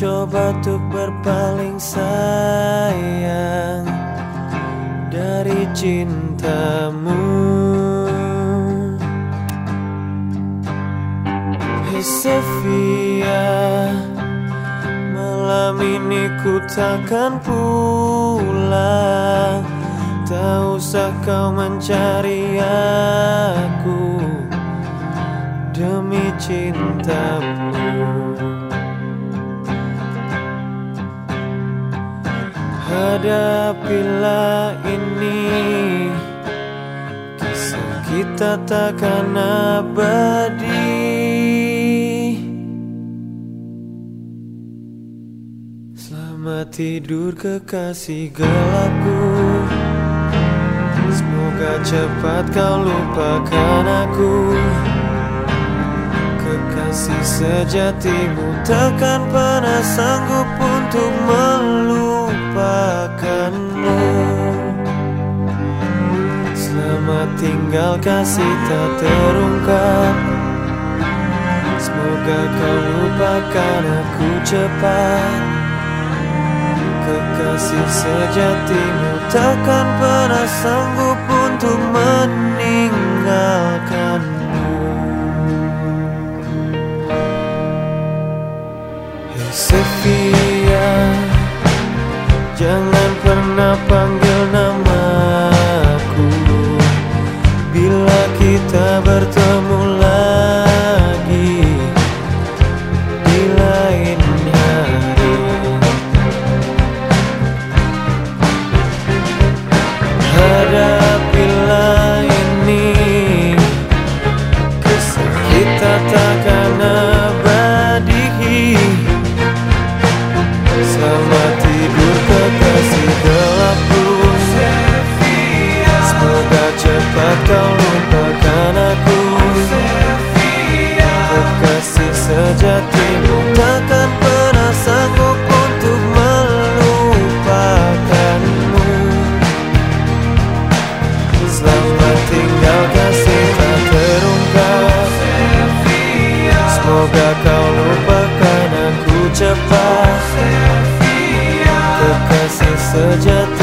Mencoba untuk berpaling sayang Dari cintamu. Hey Sofia Malam ini ku takkan pulang. Tak usah kau mencari aku demi cintamu Hadapilah ini Kisah kita takkan abadi Selamat tidur kekasih gelapku. Semoga cepat kau lupakan aku. Kekasih sejatimu takkan pernah sanggup untuk melupakanmu Selamat tinggal kasih tak terungkap. Semoga kau lupakan aku cepat. Kekasih sejatimu takkan pernah sanggup untuk meninggalkanmu Jangan pernah panggil kau lupakan aku cepat. Kekasih sejati